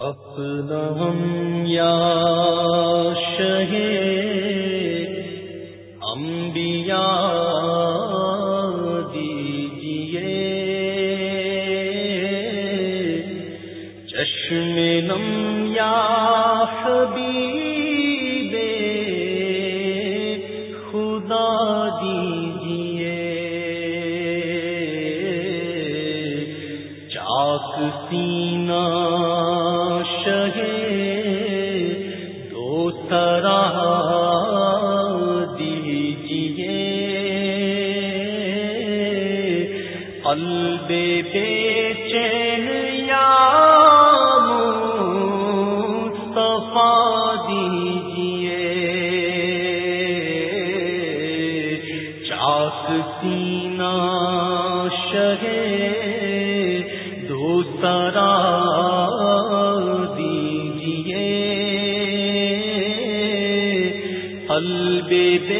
اپنا ہم یا شہ انبیاء قلب بے چین یا صفا دیجیے۔ چاک سینا شہ دوسرا دیجیے۔ قلب بے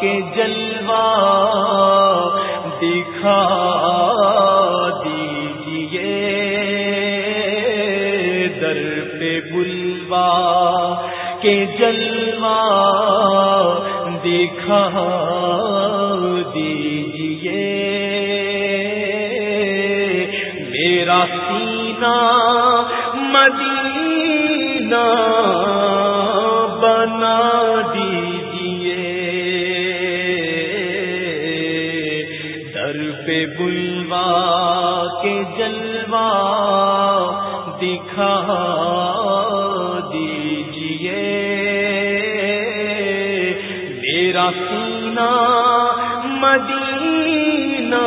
کے جلوا دکھا دیجیے در پہ بلوا کے جلوا دکھا دیجیے میرا سینہ مدینہ جلوا دکھا دیجیے میرا سینا مدینہ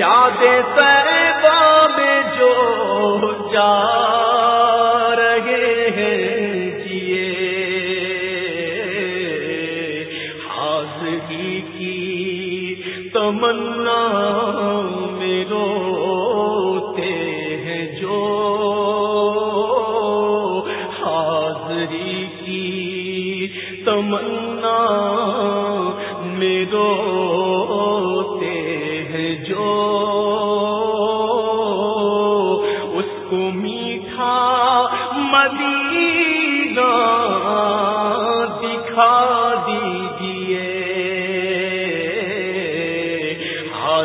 راستے طیبہ میں جو جا رہے ہیں جیے حاضری کی تمنا میں روتے ہیں جو۔ حاضری کی تمنا میں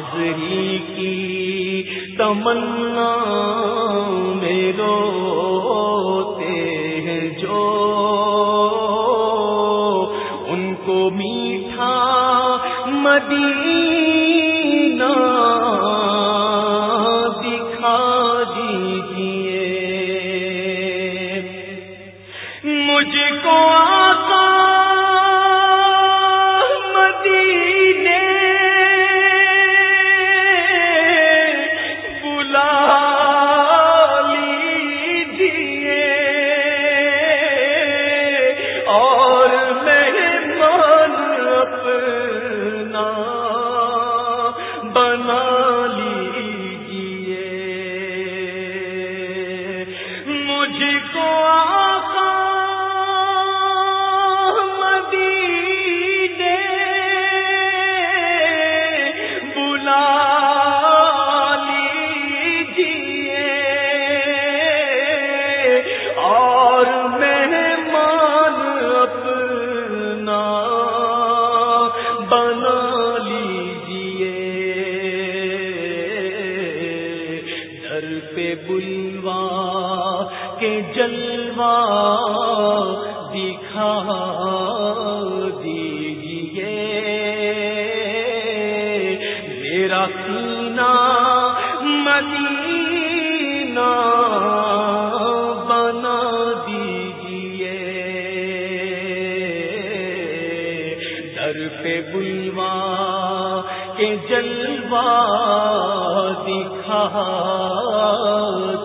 حاضری کی تمنا میں روتے ہیں جو ان کو میٹھا مدینہ دکھا دیجیے مجھ کو مدینہ بنا دیجیے در پہ بلوا کے جلوا دکھا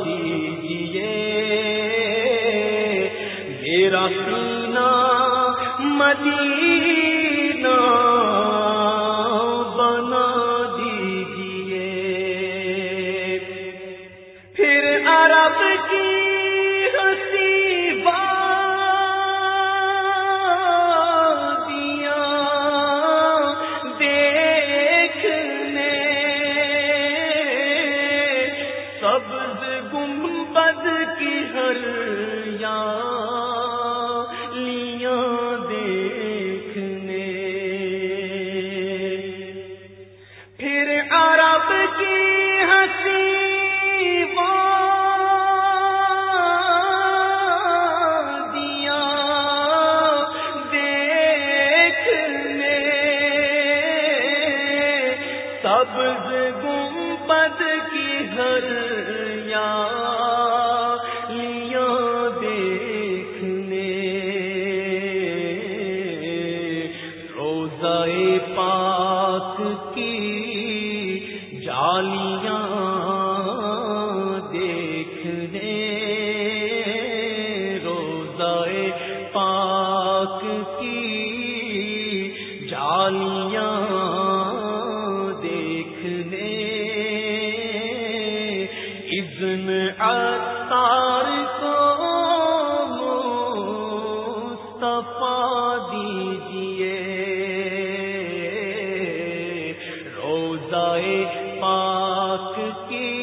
دیجیے میرا سینا مدینہ کی روزہ پاک کی